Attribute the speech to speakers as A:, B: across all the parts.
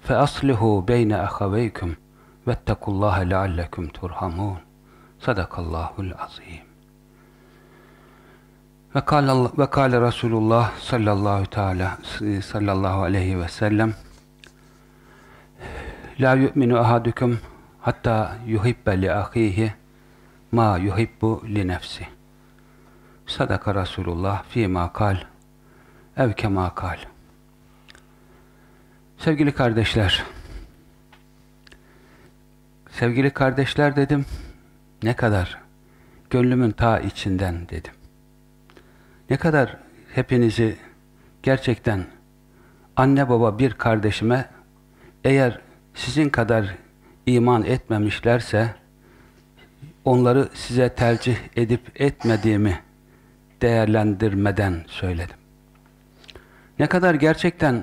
A: ihve. Fe aslihu beyne ahaveykum. Vettekullaha leallekum turhamun. Sadakallahul azim. Ve kâle, ve kâle Resulullah sallallahu teala sallallahu aleyhi ve sellem La yu'minu ahadukum hatta yuhibbe li ahihi ma yuhibbu li nefsi. Sadaka Resulullah fi ma kal ev kema kal. Sevgili kardeşler, sevgili kardeşler dedim, ne kadar gönlümün ta içinden dedim. Ne kadar hepinizi gerçekten anne baba bir kardeşime eğer sizin kadar iman etmemişlerse onları size tercih edip etmediğimi değerlendirmeden söyledim. Ne kadar gerçekten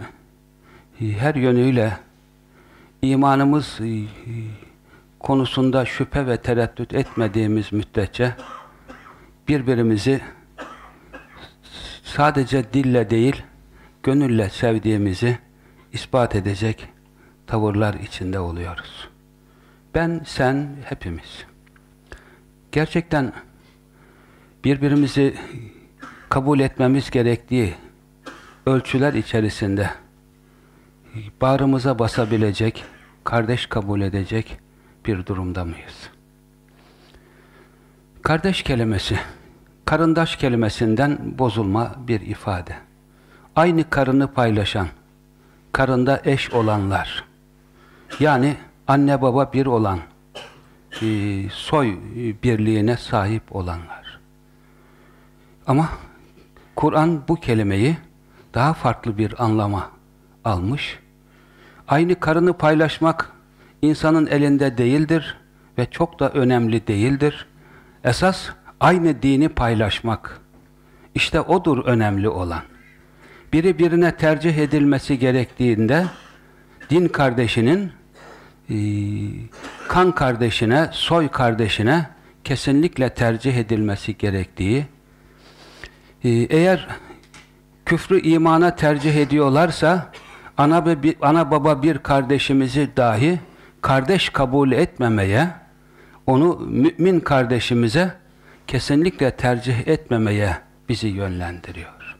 A: her yönüyle imanımız konusunda şüphe ve tereddüt etmediğimiz müddetçe birbirimizi sadece dille değil, gönülle sevdiğimizi ispat edecek tavırlar içinde oluyoruz. Ben, sen, hepimiz gerçekten birbirimizi kabul etmemiz gerektiği ölçüler içerisinde bağrımıza basabilecek, kardeş kabul edecek bir durumda mıyız? Kardeş kelimesi, karındaş kelimesinden bozulma bir ifade. Aynı karını paylaşan, karında eş olanlar, yani anne baba bir olan, e, soy birliğine sahip olanlar. Ama Kur'an bu kelimeyi daha farklı bir anlama almış. Aynı karını paylaşmak insanın elinde değildir ve çok da önemli değildir. Esas aynı dini paylaşmak. İşte odur önemli olan. Biri birine tercih edilmesi gerektiğinde din kardeşinin ee, kan kardeşine, soy kardeşine kesinlikle tercih edilmesi gerektiği, ee, eğer küfrü imana tercih ediyorlarsa, ana, ve ana baba bir kardeşimizi dahi kardeş kabul etmemeye, onu mümin kardeşimize kesinlikle tercih etmemeye bizi yönlendiriyor.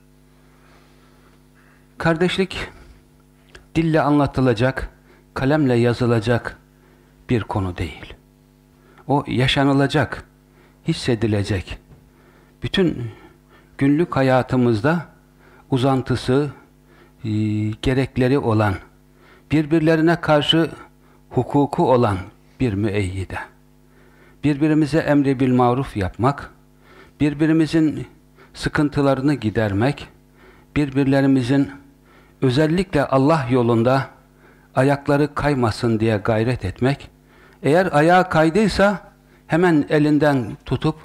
A: Kardeşlik dille anlatılacak, kalemle yazılacak bir konu değil. O yaşanılacak, hissedilecek. Bütün günlük hayatımızda uzantısı, e, gerekleri olan, birbirlerine karşı hukuku olan bir müeyyide. Birbirimize emri bil maruf yapmak, birbirimizin sıkıntılarını gidermek, birbirlerimizin özellikle Allah yolunda ayakları kaymasın diye gayret etmek, eğer ayağı kaydıysa hemen elinden tutup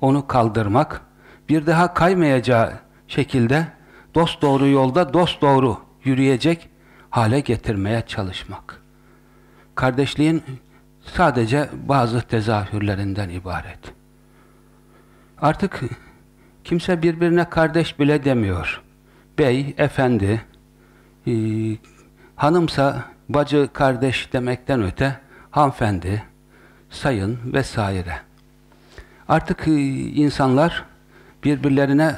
A: onu kaldırmak, bir daha kaymayacağı şekilde dost doğru yolda dost doğru yürüyecek hale getirmeye çalışmak. Kardeşliğin sadece bazı tezahürlerinden ibaret. Artık kimse birbirine kardeş bile demiyor. Bey, efendi, e, hanımsa bacı, kardeş demekten öte hanımefendi, sayın vesaire. Artık e, insanlar birbirlerine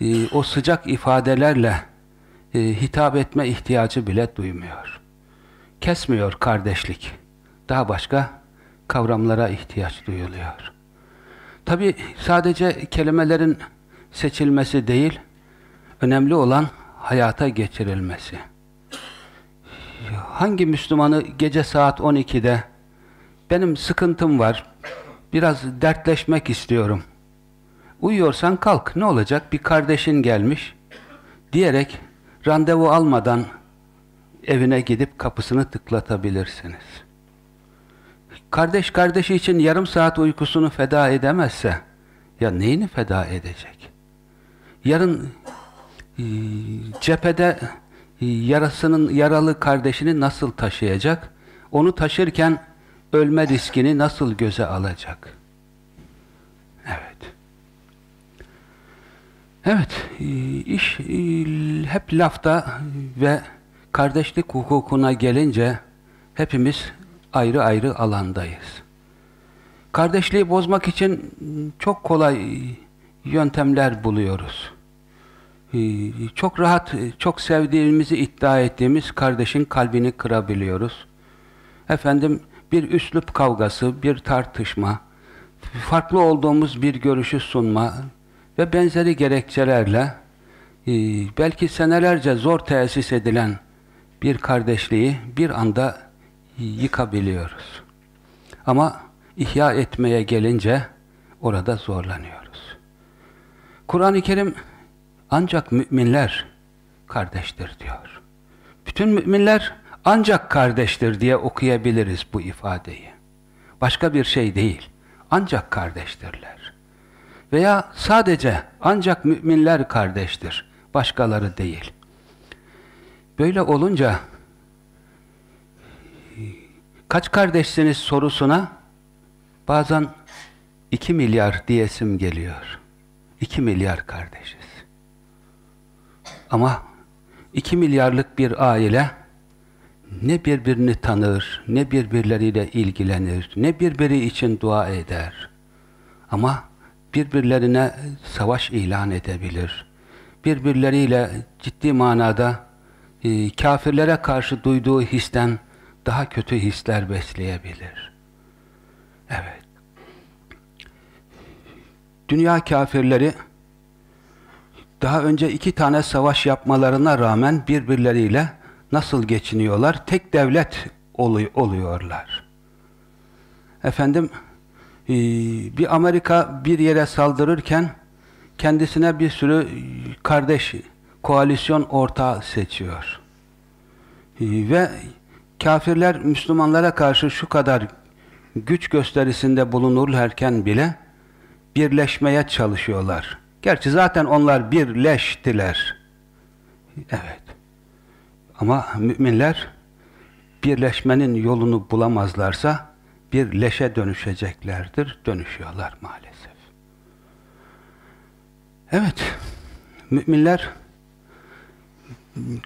A: e, o sıcak ifadelerle e, hitap etme ihtiyacı bile duymuyor. Kesmiyor kardeşlik. Daha başka kavramlara ihtiyaç duyuluyor. Tabi sadece kelimelerin seçilmesi değil, önemli olan hayata geçirilmesi. Hangi Müslümanı gece saat 12'de benim sıkıntım var, biraz dertleşmek istiyorum. Uyuyorsan kalk, ne olacak? Bir kardeşin gelmiş diyerek randevu almadan evine gidip kapısını tıklatabilirsiniz. Kardeş kardeşi için yarım saat uykusunu feda edemezse ya neyini feda edecek? Yarın e, cephede e, yarasının yaralı kardeşini nasıl taşıyacak? Onu taşırken ölme riskini nasıl göze alacak? Evet. Evet, e, iş hep lafta ve kardeşlik hukukuna gelince hepimiz ayrı ayrı alandayız. Kardeşliği bozmak için çok kolay yöntemler buluyoruz. Ee, çok rahat, çok sevdiğimizi iddia ettiğimiz kardeşin kalbini kırabiliyoruz. Efendim bir üslup kavgası, bir tartışma, farklı olduğumuz bir görüşü sunma ve benzeri gerekçelerle e, belki senelerce zor tesis edilen bir kardeşliği bir anda yıkabiliyoruz. Ama ihya etmeye gelince orada zorlanıyoruz. Kur'an-ı Kerim ancak müminler kardeştir diyor. Bütün müminler ancak kardeştir diye okuyabiliriz bu ifadeyi. Başka bir şey değil. Ancak kardeştirler. Veya sadece ancak müminler kardeştir. Başkaları değil. Böyle olunca kaç kardeşsiniz sorusuna bazen iki milyar diyesim geliyor. İki milyar kardeşiz. Ama iki milyarlık bir aile ne birbirini tanır, ne birbirleriyle ilgilenir, ne birbiri için dua eder. Ama birbirlerine savaş ilan edebilir. Birbirleriyle ciddi manada e, kafirlere karşı duyduğu histen daha kötü hisler besleyebilir. Evet. Dünya kafirleri daha önce iki tane savaş yapmalarına rağmen birbirleriyle nasıl geçiniyorlar? Tek devlet oluyorlar. Efendim, bir Amerika bir yere saldırırken kendisine bir sürü kardeş koalisyon ortağı seçiyor. E, ve kafirler Müslümanlara karşı şu kadar güç gösterisinde bulunurlarken bile birleşmeye çalışıyorlar. Gerçi zaten onlar birleştiler. Evet. Ama müminler birleşmenin yolunu bulamazlarsa bir leşe dönüşeceklerdir. Dönüşüyorlar maalesef. Evet. Müminler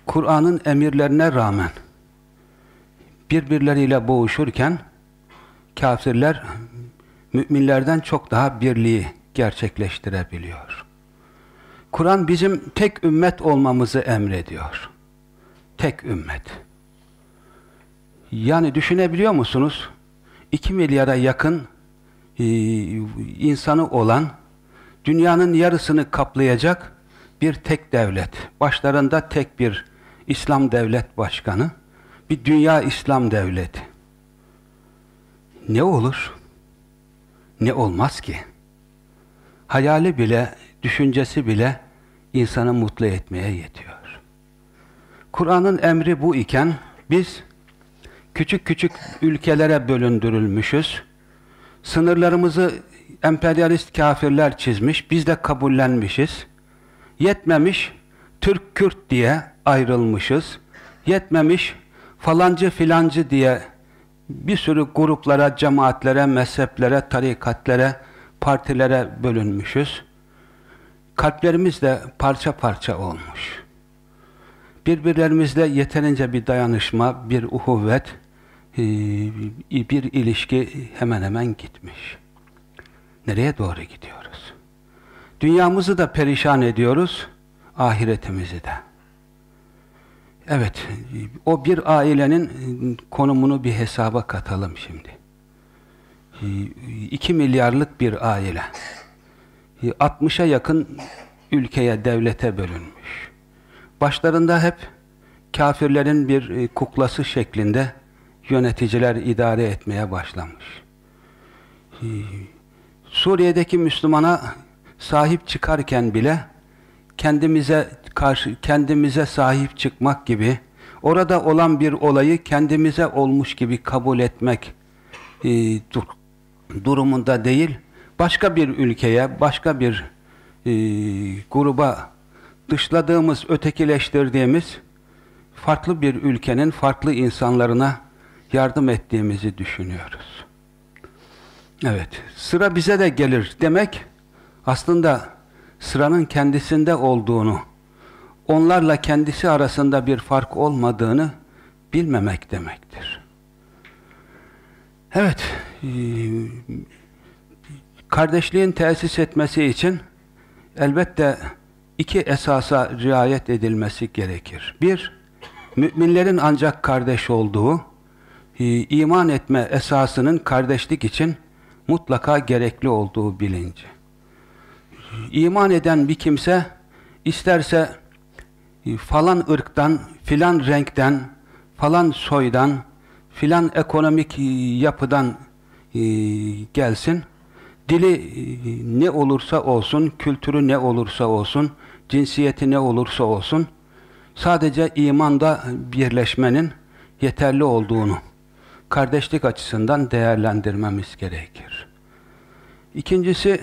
A: Kur'an'ın emirlerine rağmen birbirleriyle boğuşurken kafirler müminlerden çok daha birliği gerçekleştirebiliyor. Kur'an bizim tek ümmet olmamızı emrediyor. Tek ümmet. Yani düşünebiliyor musunuz? 2 milyara yakın e, insanı olan, dünyanın yarısını kaplayacak bir tek devlet. Başlarında tek bir İslam devlet başkanı, bir dünya İslam devleti. Ne olur? Ne olmaz ki? Hayali bile, düşüncesi bile insanı mutlu etmeye yetiyor. Kur'an'ın emri bu iken biz küçük küçük ülkelere bölündürülmüşüz. Sınırlarımızı emperyalist kafirler çizmiş, biz de kabullenmişiz. Yetmemiş, Türk-Kürt diye ayrılmışız. Yetmemiş, falancı filancı diye bir sürü gruplara, cemaatlere, mezheplere, tarikatlere, partilere bölünmüşüz. Kalplerimiz de parça parça olmuş. Birbirlerimizle yeterince bir dayanışma, bir uhuvvet, bir ilişki hemen hemen gitmiş. Nereye doğru gidiyoruz? Dünyamızı da perişan ediyoruz, ahiretimizi de. Evet, o bir ailenin konumunu bir hesaba katalım şimdi. 2 milyarlık bir aile. 60'a yakın ülkeye, devlete bölünmüş. Başlarında hep kafirlerin bir kuklası şeklinde yöneticiler idare etmeye başlamış. Suriye'deki Müslümana sahip çıkarken bile kendimize karşı kendimize sahip çıkmak gibi orada olan bir olayı kendimize olmuş gibi kabul etmek e, dur, durumunda değil başka bir ülkeye başka bir e, gruba dışladığımız ötekileştirdiğimiz farklı bir ülkenin farklı insanlarına yardım ettiğimizi düşünüyoruz. Evet, sıra bize de gelir demek aslında sıranın kendisinde olduğunu, onlarla kendisi arasında bir fark olmadığını bilmemek demektir. Evet, e, kardeşliğin tesis etmesi için elbette iki esasa riayet edilmesi gerekir. Bir, müminlerin ancak kardeş olduğu, iman etme esasının kardeşlik için mutlaka gerekli olduğu bilinci. İman eden bir kimse isterse e, falan ırktan, filan renkten, falan soydan, filan ekonomik yapıdan gelsin, dili ne olursa olsun, kültürü ne olursa olsun, cinsiyeti ne olursa olsun, sadece imanda birleşmenin yeterli olduğunu kardeşlik açısından değerlendirmemiz gerekir. İkincisi,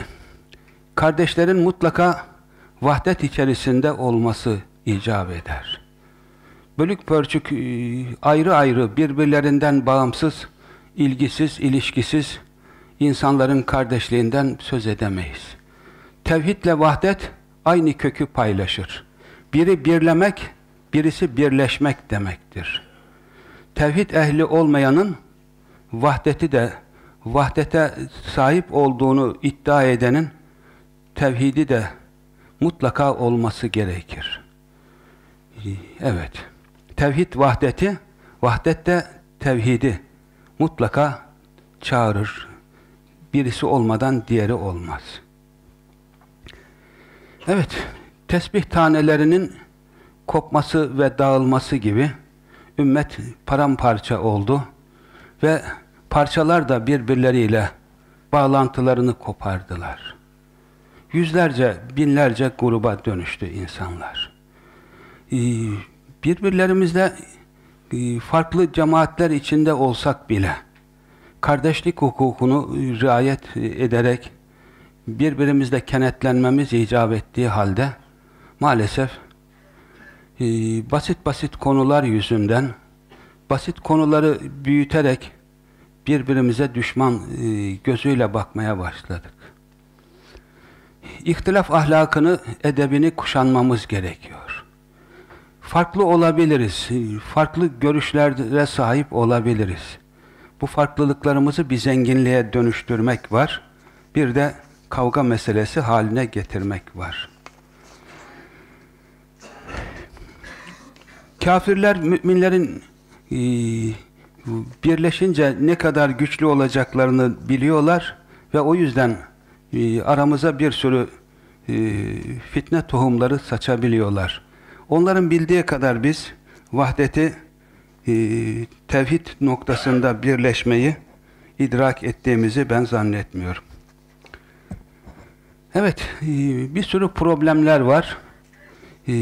A: kardeşlerin mutlaka vahdet içerisinde olması icap eder. Bölük pörçük e, ayrı ayrı birbirlerinden bağımsız, ilgisiz, ilişkisiz insanların kardeşliğinden söz edemeyiz. Tevhidle vahdet aynı kökü paylaşır. Biri birlemek, birisi birleşmek demektir. Tevhid ehli olmayanın vahdeti de vahdete sahip olduğunu iddia edenin tevhidi de mutlaka olması gerekir. Evet. Tevhid vahdeti, vahdet de tevhidi mutlaka çağırır. Birisi olmadan diğeri olmaz. Evet, tesbih tanelerinin kopması ve dağılması gibi ümmet paramparça oldu ve parçalar da birbirleriyle bağlantılarını kopardılar. Yüzlerce, binlerce gruba dönüştü insanlar. Ee, birbirlerimizle e, farklı cemaatler içinde olsak bile kardeşlik hukukunu riayet ederek birbirimizle kenetlenmemiz icap ettiği halde maalesef e, basit basit konular yüzünden basit konuları büyüterek birbirimize düşman e, gözüyle bakmaya başladık. İhtilaf ahlakını, edebini kuşanmamız gerekiyor. Farklı olabiliriz, farklı görüşlere sahip olabiliriz. Bu farklılıklarımızı bir zenginliğe dönüştürmek var. Bir de kavga meselesi haline getirmek var. Kafirler müminlerin e, birleşince ne kadar güçlü olacaklarını biliyorlar ve o yüzden e, aramıza bir sürü e, fitne tohumları saçabiliyorlar. Onların bildiği kadar biz vahdeti tevhid noktasında birleşmeyi idrak ettiğimizi ben zannetmiyorum. Evet, bir sürü problemler var. E,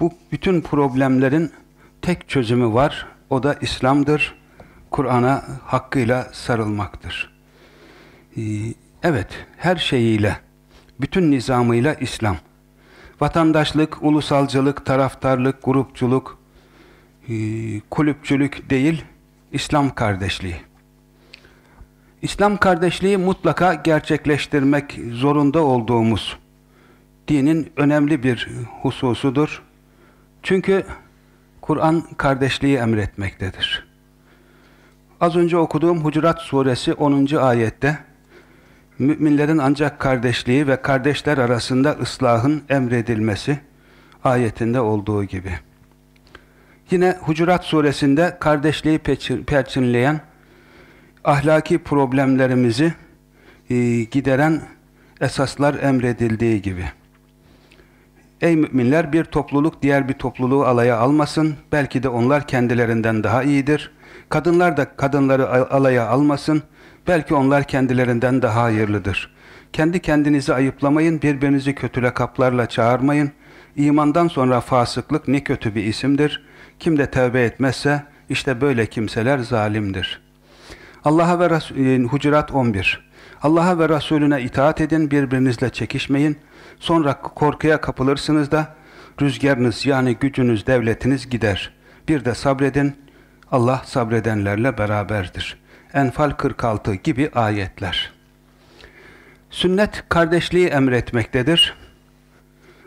A: bu bütün problemlerin tek çözümü var. O da İslam'dır. Kur'an'a hakkıyla sarılmaktır. Ee, evet, her şeyiyle, bütün nizamıyla İslam. Vatandaşlık, ulusalcılık, taraftarlık, grupçuluk, e, kulüpçülük değil, İslam kardeşliği. İslam kardeşliği mutlaka gerçekleştirmek zorunda olduğumuz dinin önemli bir hususudur. Çünkü Kur'an kardeşliği emretmektedir. Az önce okuduğum Hucurat suresi 10. ayette müminlerin ancak kardeşliği ve kardeşler arasında ıslahın emredilmesi ayetinde olduğu gibi. Yine Hucurat suresinde kardeşliği perçinleyen ahlaki problemlerimizi gideren esaslar emredildiği gibi. Ey müminler bir topluluk diğer bir topluluğu alaya almasın. Belki de onlar kendilerinden daha iyidir. Kadınlar da kadınları alaya almasın. Belki onlar kendilerinden daha hayırlıdır. Kendi kendinizi ayıplamayın, birbirinizi kötüle kaplarla çağırmayın. İmandan sonra fasıklık ne kötü bir isimdir. Kim de tövbe etmezse işte böyle kimseler zalimdir. Allah'a ve Resul, Hucurat 11 Allah'a ve Resulüne itaat edin, birbirinizle çekişmeyin. Sonra korkuya kapılırsınız da rüzgarınız yani gücünüz, devletiniz gider. Bir de sabredin, Allah sabredenlerle beraberdir. Enfal 46 gibi ayetler. Sünnet kardeşliği emretmektedir.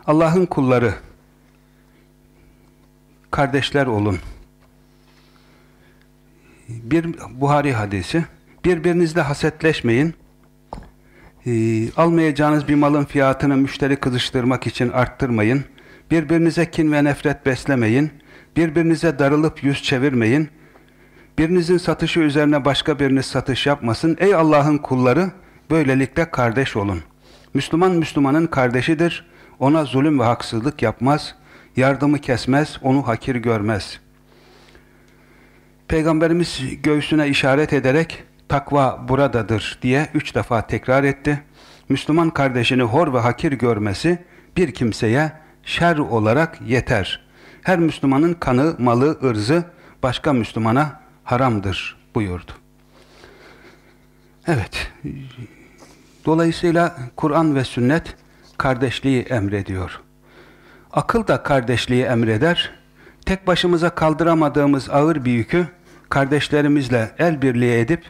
A: Allah'ın kulları kardeşler olun. Bir Buhari hadisi birbirinizle hasetleşmeyin. Ee, almayacağınız bir malın fiyatını müşteri kızıştırmak için arttırmayın. Birbirinize kin ve nefret beslemeyin. Birbirinize darılıp yüz çevirmeyin. Birinizin satışı üzerine başka biriniz satış yapmasın. Ey Allah'ın kulları, böylelikle kardeş olun. Müslüman Müslümanın kardeşidir. Ona zulüm ve haksızlık yapmaz. Yardımı kesmez, onu hakir görmez. Peygamberimiz göğsüne işaret ederek takva buradadır diye üç defa tekrar etti. Müslüman kardeşini hor ve hakir görmesi bir kimseye şer olarak yeter. Her Müslümanın kanı, malı, ırzı başka Müslümana haramdır buyurdu. Evet, dolayısıyla Kur'an ve sünnet kardeşliği emrediyor. Akıl da kardeşliği emreder. Tek başımıza kaldıramadığımız ağır bir yükü kardeşlerimizle el birliği edip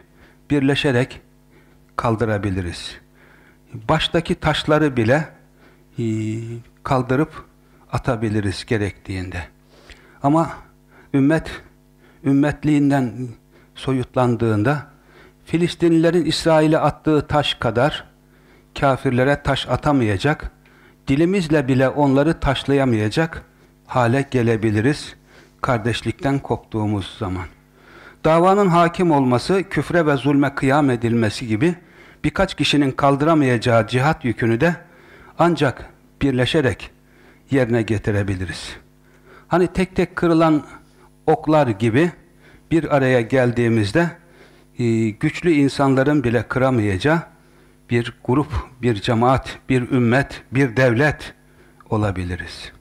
A: birleşerek kaldırabiliriz. Baştaki taşları bile e, kaldırıp atabiliriz gerektiğinde. Ama ümmet ümmetliğinden soyutlandığında Filistinlilerin İsrail'e attığı taş kadar kafirlere taş atamayacak, dilimizle bile onları taşlayamayacak hale gelebiliriz kardeşlikten koptuğumuz zaman. Davanın hakim olması, küfre ve zulme kıyam edilmesi gibi birkaç kişinin kaldıramayacağı cihat yükünü de ancak birleşerek yerine getirebiliriz. Hani tek tek kırılan oklar gibi bir araya geldiğimizde e, güçlü insanların bile kıramayacağı bir grup, bir cemaat, bir ümmet, bir devlet olabiliriz.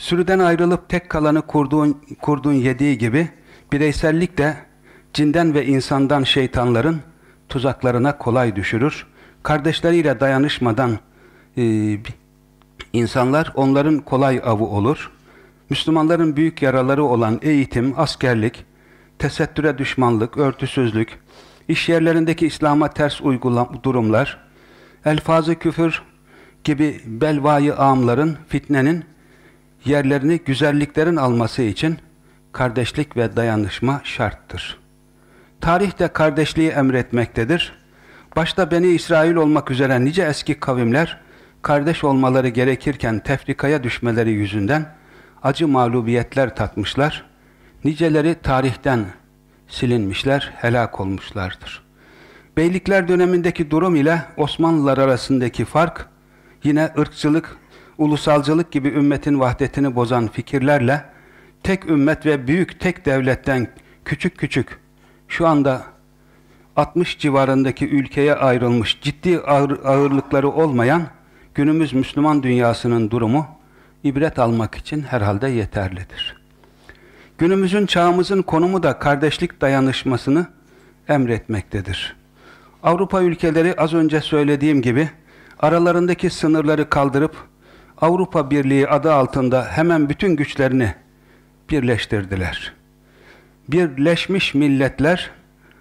A: Sürüden ayrılıp tek kalanı kurduğun, kurduğun yediği gibi bireysellik de cinden ve insandan şeytanların tuzaklarına kolay düşürür. Kardeşleriyle dayanışmadan e, insanlar onların kolay avı olur. Müslümanların büyük yaraları olan eğitim, askerlik, tesettüre düşmanlık, örtüsüzlük, iş yerlerindeki İslam'a ters uygulam durumlar, elfazı küfür gibi belvayı ağımların, fitnenin yerlerini güzelliklerin alması için kardeşlik ve dayanışma şarttır. Tarih de kardeşliği emretmektedir. Başta Beni İsrail olmak üzere nice eski kavimler, kardeş olmaları gerekirken tefrikaya düşmeleri yüzünden acı mağlubiyetler tatmışlar. Niceleri tarihten silinmişler, helak olmuşlardır. Beylikler dönemindeki durum ile Osmanlılar arasındaki fark yine ırkçılık, ulusalcılık gibi ümmetin vahdetini bozan fikirlerle tek ümmet ve büyük tek devletten küçük küçük şu anda 60 civarındaki ülkeye ayrılmış ciddi ağır, ağırlıkları olmayan günümüz Müslüman dünyasının durumu ibret almak için herhalde yeterlidir. Günümüzün çağımızın konumu da kardeşlik dayanışmasını emretmektedir. Avrupa ülkeleri az önce söylediğim gibi aralarındaki sınırları kaldırıp Avrupa Birliği adı altında hemen bütün güçlerini birleştirdiler. Birleşmiş milletler,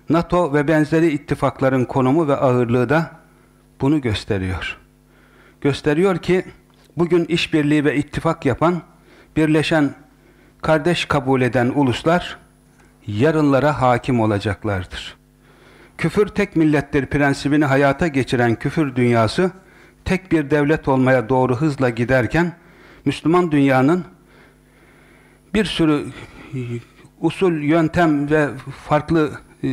A: NATO ve benzeri ittifakların konumu ve ağırlığı da bunu gösteriyor. Gösteriyor ki bugün işbirliği ve ittifak yapan, birleşen, kardeş kabul eden uluslar yarınlara hakim olacaklardır. Küfür tek millettir prensibini hayata geçiren küfür dünyası tek bir devlet olmaya doğru hızla giderken Müslüman dünyanın bir sürü e, usul, yöntem ve farklı e,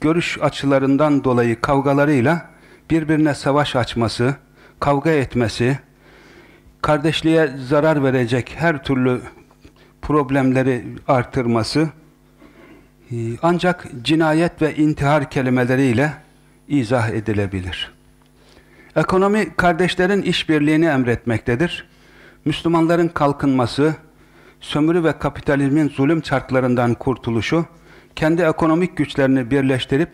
A: görüş açılarından dolayı kavgalarıyla birbirine savaş açması, kavga etmesi, kardeşliğe zarar verecek her türlü problemleri artırması e, ancak cinayet ve intihar kelimeleriyle izah edilebilir. Ekonomi kardeşlerin işbirliğini emretmektedir. Müslümanların kalkınması, sömürü ve kapitalizmin zulüm çarklarından kurtuluşu, kendi ekonomik güçlerini birleştirip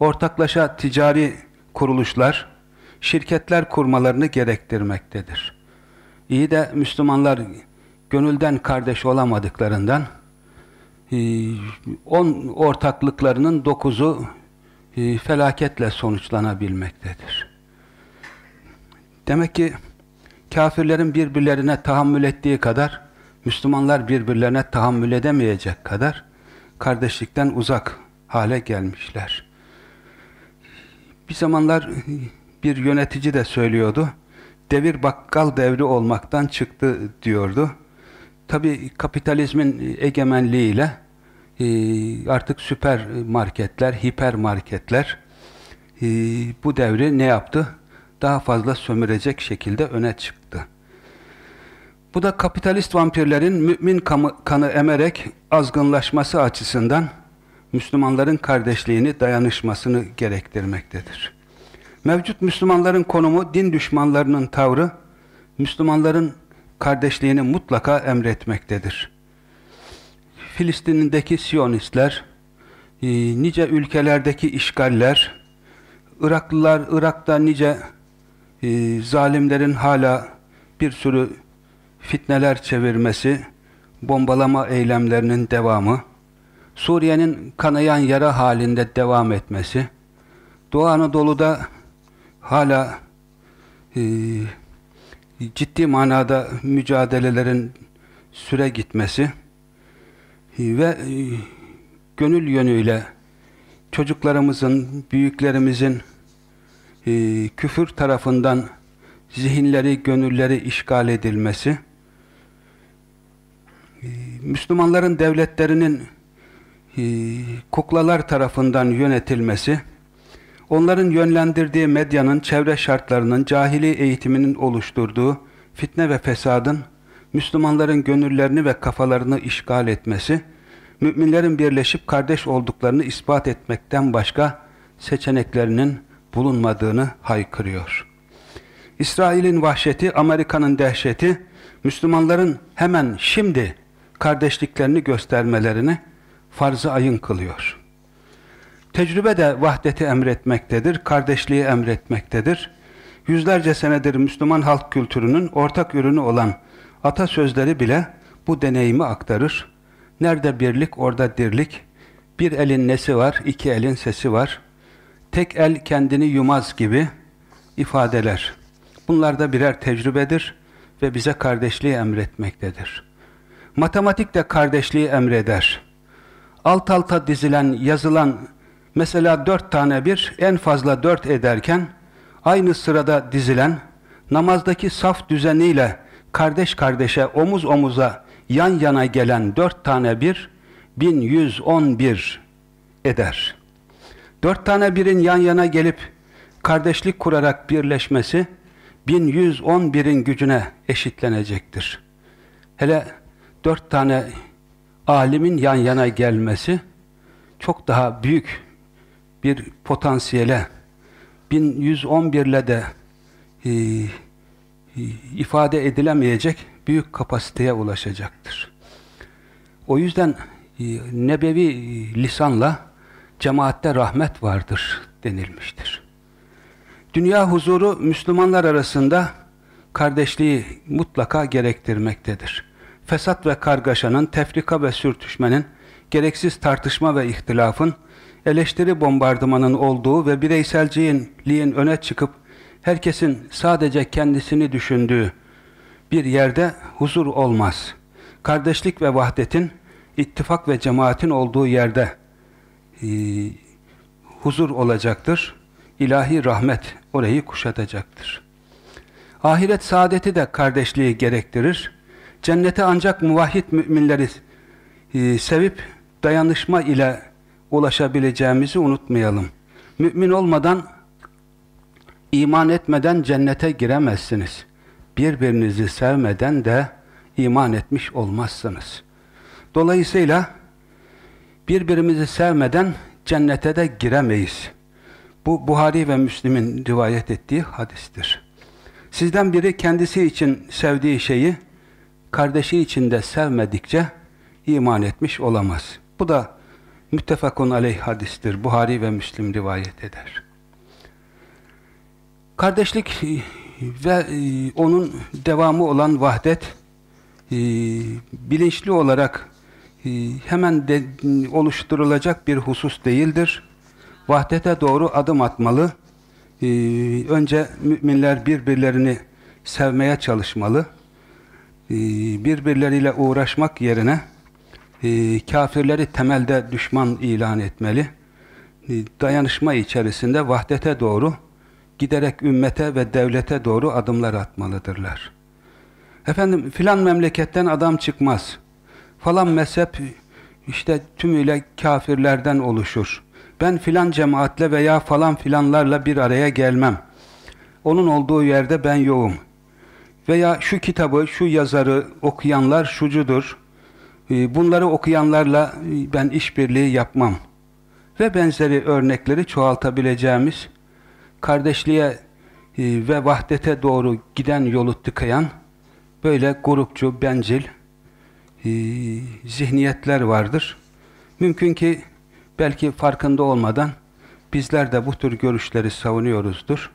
A: ortaklaşa ticari kuruluşlar, şirketler kurmalarını gerektirmektedir. İyi de Müslümanlar gönülden kardeş olamadıklarından e, on ortaklıklarının dokuzu e, felaketle sonuçlanabilmektedir. Demek ki kafirlerin birbirlerine tahammül ettiği kadar Müslümanlar birbirlerine tahammül edemeyecek kadar kardeşlikten uzak hale gelmişler. Bir zamanlar bir yönetici de söylüyordu. Devir bakkal devri olmaktan çıktı diyordu. Tabi kapitalizmin egemenliğiyle e, artık süper marketler, hipermarketler e, bu devri ne yaptı? Daha fazla sömürecek şekilde öne çıktı. Bu da kapitalist vampirlerin mümin kanı emerek azgınlaşması açısından Müslümanların kardeşliğini, dayanışmasını gerektirmektedir. Mevcut Müslümanların konumu, din düşmanlarının tavrı, Müslümanların kardeşliğini mutlaka emretmektedir. Filistin'deki Siyonistler, e, nice ülkelerdeki işgaller, Iraklılar, Irak'ta nice e, zalimlerin hala bir sürü fitneler çevirmesi, bombalama eylemlerinin devamı, Suriye'nin kanayan yara halinde devam etmesi, Doğu Anadolu'da hala e, ciddi manada mücadelelerin süre gitmesi e, ve e, gönül yönüyle çocuklarımızın, büyüklerimizin e, küfür tarafından zihinleri, gönülleri işgal edilmesi, Müslümanların devletlerinin kuklalar tarafından yönetilmesi, onların yönlendirdiği medyanın, çevre şartlarının, cahili eğitiminin oluşturduğu fitne ve fesadın Müslümanların gönüllerini ve kafalarını işgal etmesi, müminlerin birleşip kardeş olduklarını ispat etmekten başka seçeneklerinin bulunmadığını haykırıyor. İsrail'in vahşeti, Amerika'nın dehşeti, Müslümanların hemen şimdi kardeşliklerini göstermelerini farz-ı ayın kılıyor. Tecrübe de vahdeti emretmektedir, kardeşliği emretmektedir. Yüzlerce senedir Müslüman halk kültürünün ortak ürünü olan atasözleri bile bu deneyimi aktarır. Nerede birlik, orada dirlik. Bir elin nesi var, iki elin sesi var. Tek el kendini yumaz gibi ifadeler. Bunlar da birer tecrübedir ve bize kardeşliği emretmektedir. Matematik de kardeşliği emreder. Alt alta dizilen, yazılan Mesela dört tane bir, en fazla dört ederken, aynı sırada dizilen, namazdaki saf düzeniyle kardeş kardeşe, omuz omuza, yan yana gelen dört tane bir, bin yüz on bir eder. Dört tane birin yan yana gelip, kardeşlik kurarak birleşmesi, bin yüz on birin gücüne eşitlenecektir. Hele dört tane alimin yan yana gelmesi, çok daha büyük bir potansiyele 1111 ile de e, e, ifade edilemeyecek büyük kapasiteye ulaşacaktır. O yüzden e, nebevi lisanla cemaatte rahmet vardır denilmiştir. Dünya huzuru Müslümanlar arasında kardeşliği mutlaka gerektirmektedir. Fesat ve kargaşanın, tefrika ve sürtüşmenin, gereksiz tartışma ve ihtilafın, eleştiri bombardımanın olduğu ve bireyselciliğin öne çıkıp herkesin sadece kendisini düşündüğü bir yerde huzur olmaz. Kardeşlik ve vahdetin, ittifak ve cemaatin olduğu yerde e, huzur olacaktır. İlahi rahmet orayı kuşatacaktır. Ahiret saadeti de kardeşliği gerektirir. Cennete ancak muvahhid müminleri e, sevip dayanışma ile ulaşabileceğimizi unutmayalım. Mümin olmadan, iman etmeden cennete giremezsiniz. Birbirinizi sevmeden de iman etmiş olmazsınız. Dolayısıyla birbirimizi sevmeden cennete de giremeyiz. Bu Buhari ve Müslim'in rivayet ettiği hadistir. Sizden biri kendisi için sevdiği şeyi kardeşi için de sevmedikçe iman etmiş olamaz. Bu da müttefakun aleyh hadistir. Buhari ve Müslim rivayet eder. Kardeşlik ve e, onun devamı olan vahdet e, bilinçli olarak e, hemen de oluşturulacak bir husus değildir. Vahdete doğru adım atmalı. Önce müminler birbirlerini sevmeye çalışmalı. Birbirleriyle uğraşmak yerine kafirleri temelde düşman ilan etmeli. Dayanışma içerisinde vahdete doğru giderek ümmete ve devlete doğru adımlar atmalıdırlar. Efendim filan memleketten adam çıkmaz. Falan mezhep işte tümüyle kafirlerden oluşur. Ben filan cemaatle veya falan filanlarla bir araya gelmem. Onun olduğu yerde ben yoğum. Veya şu kitabı, şu yazarı okuyanlar şucudur. Ee, bunları okuyanlarla ben işbirliği yapmam. Ve benzeri örnekleri çoğaltabileceğimiz kardeşliğe e, ve vahdete doğru giden yolu tıkayan böyle grupçu, bencil e, zihniyetler vardır. Mümkün ki belki farkında olmadan bizler de bu tür görüşleri savunuyoruzdur.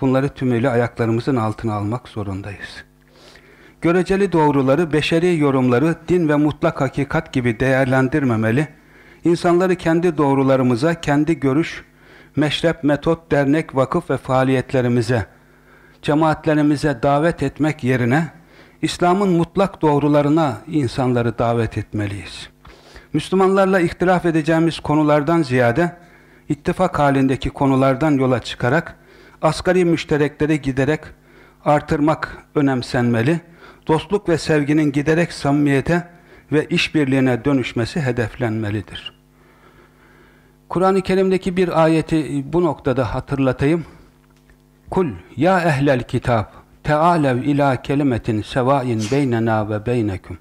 A: Bunları tümüyle ayaklarımızın altına almak zorundayız. Göreceli doğruları, beşeri yorumları din ve mutlak hakikat gibi değerlendirmemeli, insanları kendi doğrularımıza, kendi görüş, meşrep, metot, dernek, vakıf ve faaliyetlerimize, cemaatlerimize davet etmek yerine İslam'ın mutlak doğrularına insanları davet etmeliyiz. Müslümanlarla ihtilaf edeceğimiz konulardan ziyade ittifak halindeki konulardan yola çıkarak asgari müşterekleri giderek artırmak önemsenmeli. Dostluk ve sevginin giderek samimiyete ve işbirliğine dönüşmesi hedeflenmelidir. Kur'an-ı Kerim'deki bir ayeti bu noktada hatırlatayım. Kul ya ehlel kitab tealev ila kelimetin sevain beynena ve beynekum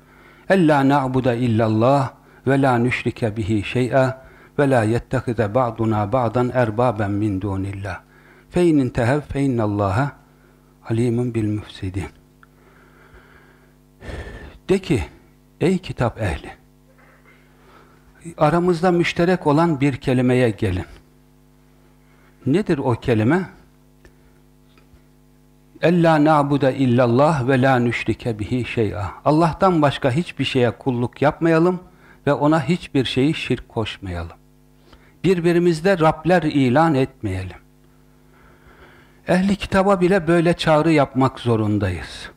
A: ella na'buda illallah ve la nüşrike bihi şey'a ve la yettehize ba'duna ba'dan erbaben min dunillah fe in intehev fe innallaha alimun bil müfsidin de ki ey kitap ehli aramızda müşterek olan bir kelimeye gelin. Nedir o kelime? Ella na'bude illallah ve la nüşrike bihi şey'a. Allah'tan başka hiçbir şeye kulluk yapmayalım ve ona hiçbir şeyi şirk koşmayalım. Birbirimizde Rabler ilan etmeyelim. Ehli kitaba bile böyle çağrı yapmak zorundayız.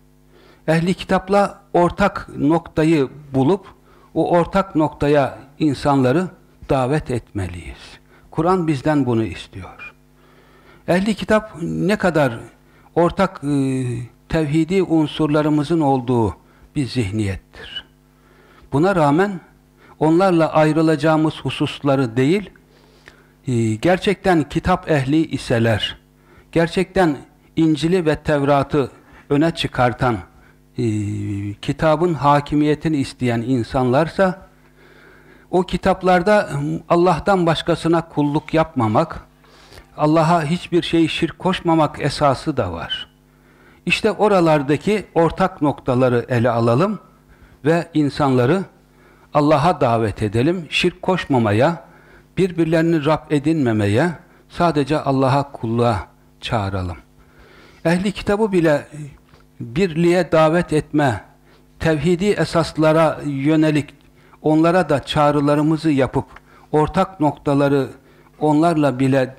A: Ehli kitapla ortak noktayı bulup o ortak noktaya insanları davet etmeliyiz. Kur'an bizden bunu istiyor. Ehli kitap ne kadar ortak e, tevhidi unsurlarımızın olduğu bir zihniyettir. Buna rağmen onlarla ayrılacağımız hususları değil, e, gerçekten kitap ehli iseler, gerçekten İncil'i ve Tevrat'ı öne çıkartan, e, kitabın hakimiyetini isteyen insanlarsa, o kitaplarda Allah'tan başkasına kulluk yapmamak, Allah'a hiçbir şey şirk koşmamak esası da var. İşte oralardaki ortak noktaları ele alalım ve insanları Allah'a davet edelim, şirk koşmamaya, birbirlerini Rab edinmemeye, sadece Allah'a kulluğa çağıralım. Ehli kitabı bile birliğe davet etme, tevhidi esaslara yönelik onlara da çağrılarımızı yapıp ortak noktaları onlarla bile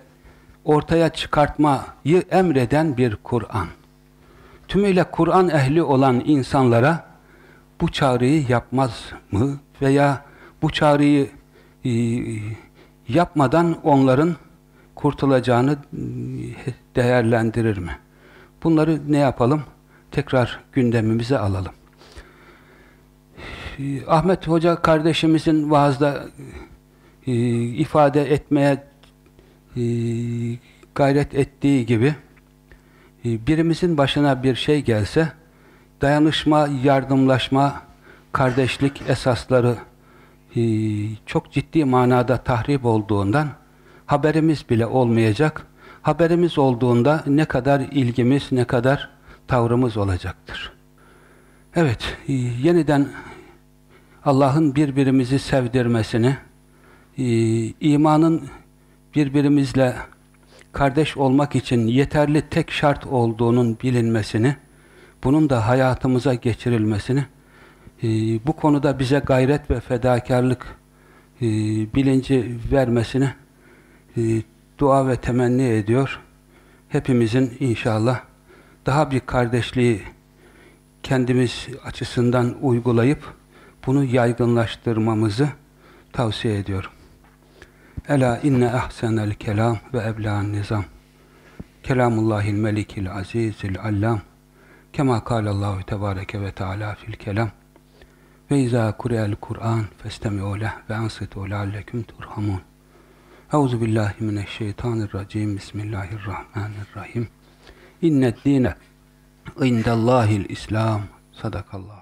A: ortaya çıkartmayı emreden bir Kur'an. Tümüyle Kur'an ehli olan insanlara bu çağrıyı yapmaz mı veya bu çağrıyı e, yapmadan onların kurtulacağını e, değerlendirir mi? Bunları ne yapalım? Tekrar gündemimize alalım. Ee, Ahmet Hoca kardeşimizin vaazda e, ifade etmeye e, gayret ettiği gibi e, birimizin başına bir şey gelse dayanışma, yardımlaşma, kardeşlik esasları e, çok ciddi manada tahrip olduğundan haberimiz bile olmayacak. Haberimiz olduğunda ne kadar ilgimiz, ne kadar tavrımız olacaktır. Evet, e, yeniden Allah'ın birbirimizi sevdirmesini, imanın birbirimizle kardeş olmak için yeterli tek şart olduğunun bilinmesini, bunun da hayatımıza geçirilmesini, e, bu konuda bize gayret ve fedakarlık e, bilinci vermesini e, dua ve temenni ediyor. Hepimizin inşallah daha bir kardeşliği kendimiz açısından uygulayıp bunu yaygınlaştırmamızı tavsiye ediyorum. Ela inne ahsenel kelam ve ebla'n nizam. Kelamullahil melikil azizil allam. Kema kâlallahu tebâreke ve teâlâ fil kelam. Ve izâ kure'el Kur'an festemi'û leh ve ansitû lealleküm turhamun. Euzu billahi mineşşeytanirracim. Bismillahirrahmanirrahim. İnned dîne indellâhil İslam. Sadakallah.